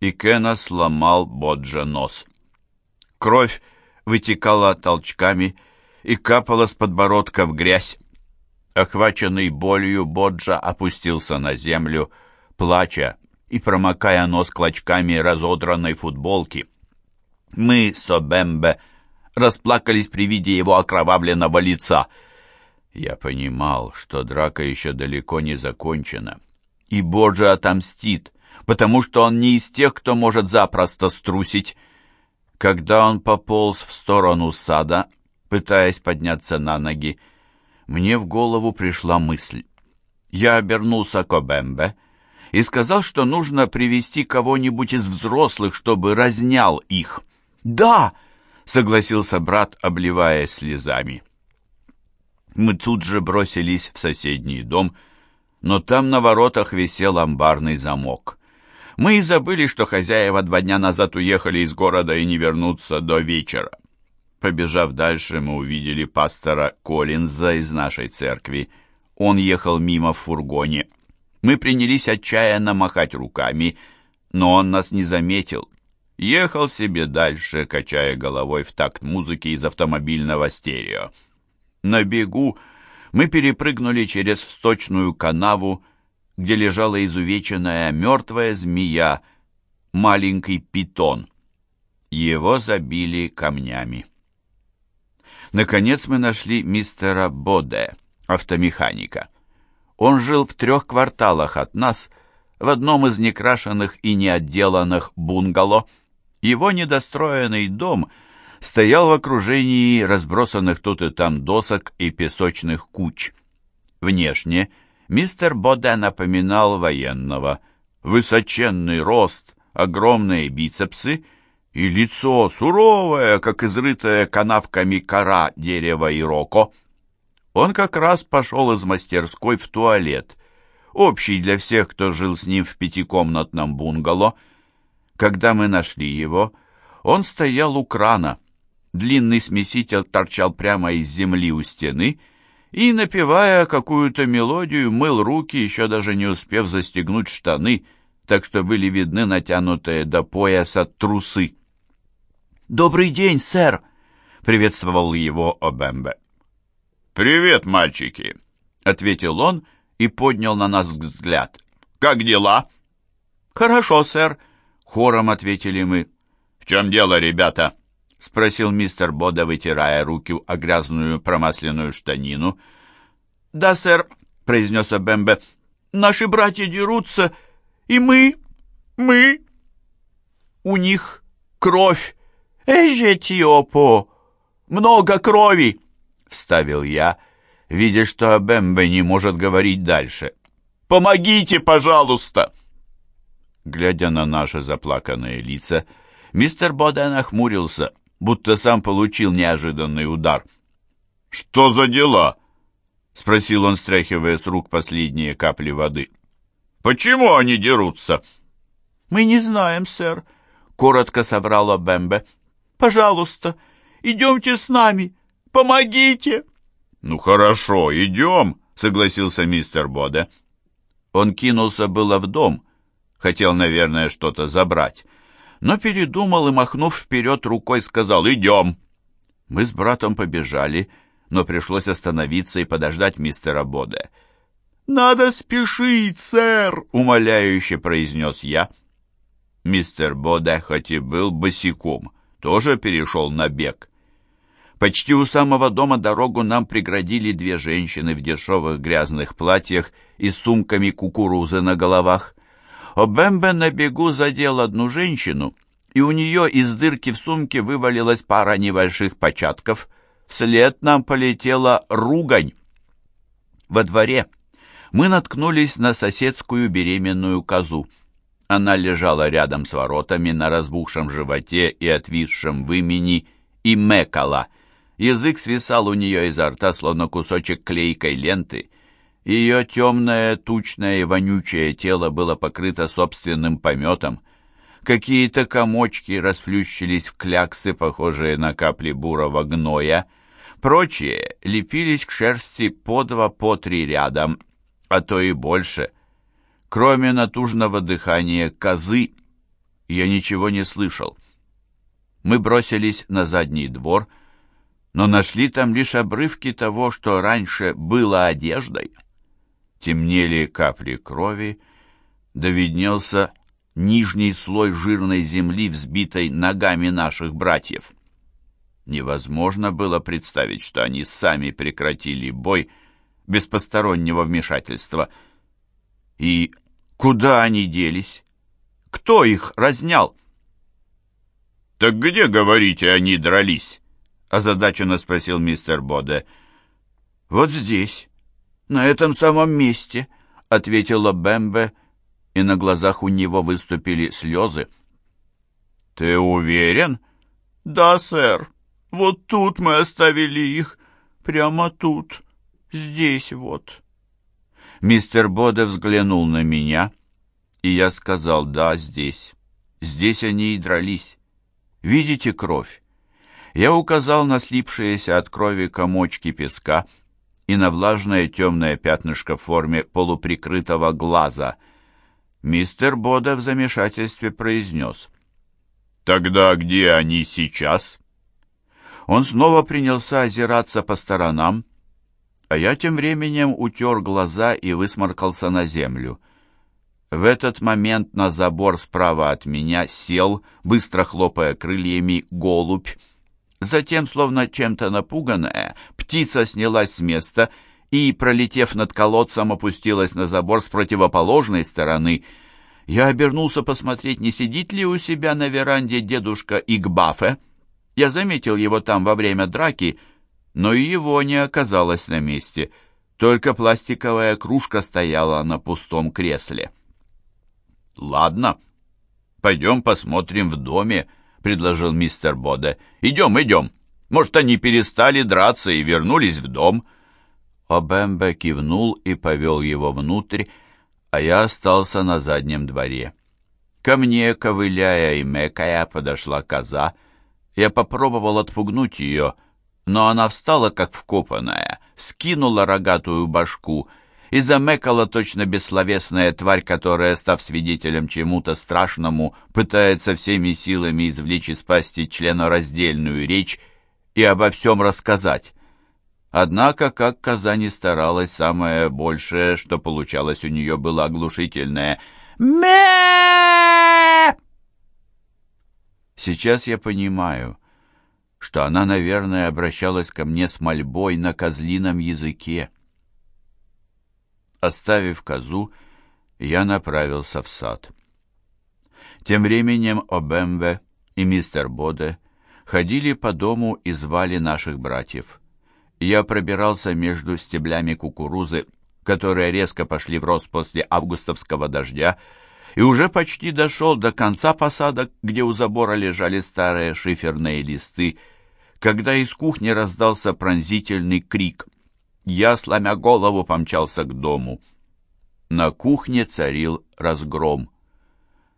и Кена сломал Боджа нос. Кровь вытекала толчками и капала с подбородка в грязь. Охваченный болью, Боджа опустился на землю, плача и промокая нос клочками разодранной футболки. Мы с Обембе расплакались при виде его окровавленного лица. Я понимал, что драка еще далеко не закончена, и Боджа отомстит, потому что он не из тех, кто может запросто струсить. Когда он пополз в сторону сада, пытаясь подняться на ноги, мне в голову пришла мысль. Я обернулся к Обембе и сказал, что нужно привести кого-нибудь из взрослых, чтобы разнял их. «Да!» — согласился брат, обливаясь слезами. Мы тут же бросились в соседний дом, но там на воротах висел амбарный замок. Мы и забыли, что хозяева два дня назад уехали из города и не вернутся до вечера. Побежав дальше, мы увидели пастора Коллинза из нашей церкви. Он ехал мимо в фургоне. Мы принялись отчаянно махать руками, но он нас не заметил. Ехал себе дальше, качая головой в такт музыки из автомобильного стерео. На бегу мы перепрыгнули через сточную канаву, где лежала изувеченная мертвая змея, маленький питон. Его забили камнями. Наконец мы нашли мистера Боде, автомеханика. Он жил в трех кварталах от нас, в одном из некрашенных и неотделанных бунгало. Его недостроенный дом стоял в окружении разбросанных тут и там досок и песочных куч. Внешне мистер Боде напоминал военного. Высоченный рост, огромные бицепсы — и лицо суровое, как изрытое канавками кора дерева ироко. Он как раз пошел из мастерской в туалет, общий для всех, кто жил с ним в пятикомнатном бунгало. Когда мы нашли его, он стоял у крана. Длинный смеситель торчал прямо из земли у стены и, напевая какую-то мелодию, мыл руки, еще даже не успев застегнуть штаны, так что были видны натянутые до пояса трусы. «Добрый день, сэр!» — приветствовал его Обембе. «Привет, мальчики!» — ответил он и поднял на нас взгляд. «Как дела?» «Хорошо, сэр!» — хором ответили мы. «В чем дело, ребята?» — спросил мистер Бода, вытирая руки о грязную промасленную штанину. «Да, сэр», — произнес Обембе, — «наши братья дерутся, и мы, мы...» «У них кровь!» «Эжетиопо! Много крови!» — вставил я, видя, что Абембе не может говорить дальше. «Помогите, пожалуйста!» Глядя на наши заплаканные лица, мистер Боден охмурился, будто сам получил неожиданный удар. «Что за дела?» — спросил он, стряхивая с рук последние капли воды. «Почему они дерутся?» «Мы не знаем, сэр», — коротко соврала Бэмбе. Пожалуйста, идемте с нами. Помогите!» «Ну хорошо, идем», — согласился мистер Боде. Он кинулся было в дом, хотел, наверное, что-то забрать, но передумал и, махнув вперед рукой, сказал «Идем». Мы с братом побежали, но пришлось остановиться и подождать мистера Боде. «Надо спешить, сэр!» — умоляюще произнес я. Мистер Боде хоть и был босиком, тоже перешел на бег. Почти у самого дома дорогу нам преградили две женщины в дешевых грязных платьях и сумками кукурузы на головах. Обембе на бегу задел одну женщину, и у нее из дырки в сумке вывалилась пара небольших початков. Вслед нам полетела ругань. Во дворе мы наткнулись на соседскую беременную козу. Она лежала рядом с воротами на разбухшем животе и отвисшем вымени и мекала. Язык свисал у нее изо рта, словно кусочек клейкой ленты. Ее темное, тучное и вонючее тело было покрыто собственным пометом. Какие-то комочки расплющились в кляксы, похожие на капли бурого гноя. Прочие лепились к шерсти по два, по три рядом, а то и больше — Кроме натужного дыхания козы, Я ничего не слышал. Мы бросились на задний двор, но нашли там лишь обрывки того, что раньше было одеждой. Темнели капли крови, да виднелся нижний слой жирной земли, взбитой ногами наших братьев. Невозможно было представить, что они сами прекратили бой без постороннего вмешательства. И куда они делись? Кто их разнял? «Так где, говорите, они дрались?» — озадаченно спросил мистер Боде. «Вот здесь, на этом самом месте», — ответила Бэмбе, и на глазах у него выступили слезы. «Ты уверен?» «Да, сэр. Вот тут мы оставили их. Прямо тут. Здесь вот». Мистер Боде взглянул на меня, и я сказал «да, здесь». Здесь они и дрались. Видите кровь? Я указал на слипшиеся от крови комочки песка и на влажное темное пятнышко в форме полуприкрытого глаза. Мистер Бода в замешательстве произнес. «Тогда где они сейчас?» Он снова принялся озираться по сторонам, а я тем временем утер глаза и высморкался на землю. В этот момент на забор справа от меня сел, быстро хлопая крыльями, голубь. Затем, словно чем-то напуганная, птица снялась с места и, пролетев над колодцем, опустилась на забор с противоположной стороны. Я обернулся посмотреть, не сидит ли у себя на веранде дедушка Игбафе. Я заметил его там во время драки, но и его не оказалось на месте. Только пластиковая кружка стояла на пустом кресле. «Ладно, пойдем посмотрим в доме», — предложил мистер Боде. «Идем, идем. Может, они перестали драться и вернулись в дом». Обембе кивнул и повел его внутрь, а я остался на заднем дворе. Ко мне, ковыляя и мекая, подошла коза. Я попробовал отпугнуть ее, но она встала, как вкопанная, скинула рогатую башку — и замекала точно бессловесная тварь, которая, став свидетелем чему-то страшному, пытается всеми силами извлечь из пасти членораздельную речь и обо всем рассказать. Однако, как коза старалась, самое большее, что получалось у нее, было оглушительное ме Сейчас я понимаю, что она, наверное, обращалась ко мне с мольбой на козлином языке. Оставив козу, я направился в сад. Тем временем Обембе и мистер Боде ходили по дому и звали наших братьев. Я пробирался между стеблями кукурузы, которые резко пошли в рост после августовского дождя, и уже почти дошел до конца посадок, где у забора лежали старые шиферные листы, когда из кухни раздался пронзительный крик. Я, сломя голову, помчался к дому. На кухне царил разгром.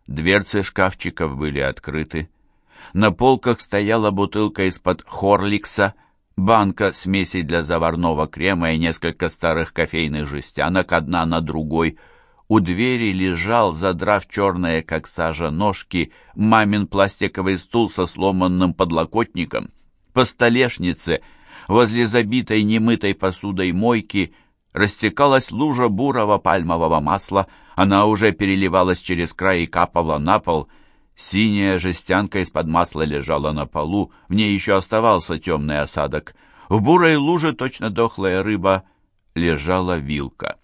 Дверцы шкафчиков были открыты. На полках стояла бутылка из-под Хорликса, банка смеси для заварного крема и несколько старых кофейных жестянок, одна на другой. У двери лежал, задрав черные, как сажа, ножки, мамин пластиковый стул со сломанным подлокотником. По столешнице — Возле забитой немытой посудой мойки растекалась лужа бурого пальмового масла, она уже переливалась через край и капала на пол. Синяя жестянка из-под масла лежала на полу, в ней еще оставался темный осадок. В бурой луже, точно дохлая рыба, лежала вилка.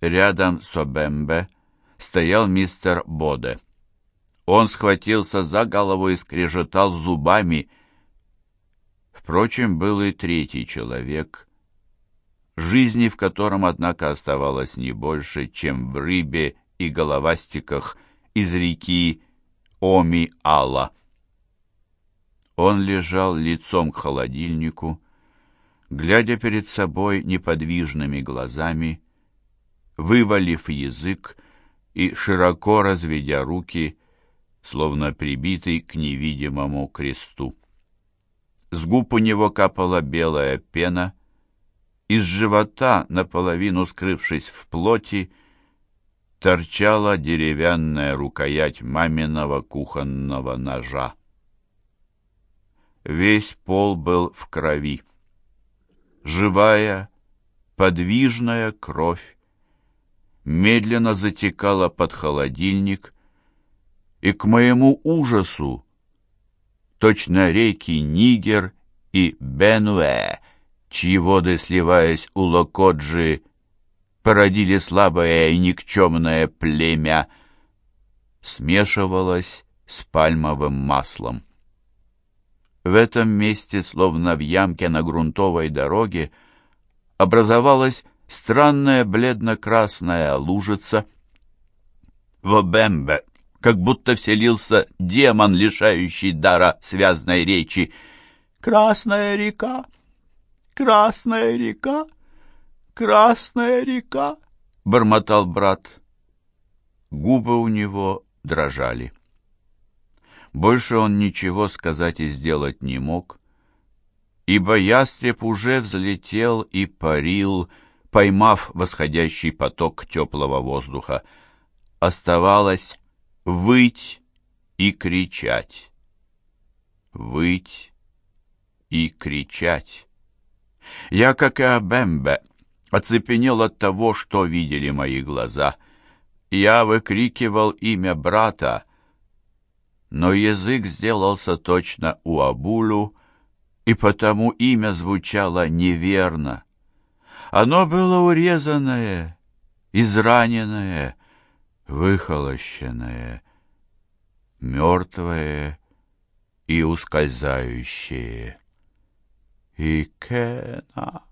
Рядом с Обембе стоял мистер Боде. Он схватился за голову и скрежетал зубами — Впрочем, был и третий человек, жизни в котором, однако, оставалось не больше, чем в рыбе и головастиках из реки Оми-Алла. Он лежал лицом к холодильнику, глядя перед собой неподвижными глазами, вывалив язык и широко разведя руки, словно прибитый к невидимому кресту. С губ у него капала белая пена. Из живота, наполовину скрывшись в плоти, торчала деревянная рукоять маминого кухонного ножа. Весь пол был в крови. Живая, подвижная кровь медленно затекала под холодильник, и к моему ужасу точно реки Нигер и Бенуэ, чьи воды, сливаясь у Локоджи, породили слабое и никчемное племя, смешивалось с пальмовым маслом. В этом месте, словно в ямке на грунтовой дороге, образовалась странная бледно-красная лужица. В Обембе как будто вселился демон, лишающий дара связной речи. «Красная река! Красная река!» Красная река!» — бормотал брат. Губы у него дрожали. Больше он ничего сказать и сделать не мог, ибо ястреб уже взлетел и парил, поймав восходящий поток теплого воздуха. Оставалось выть и кричать. Выть и кричать. Я, как и Абембе, оцепенел от того, что видели мои глаза. Я выкрикивал имя брата, но язык сделался точно у Абулу, и потому имя звучало неверно. Оно было урезанное, израненное, выхолощенное, мертвое и ускользающее. Икена.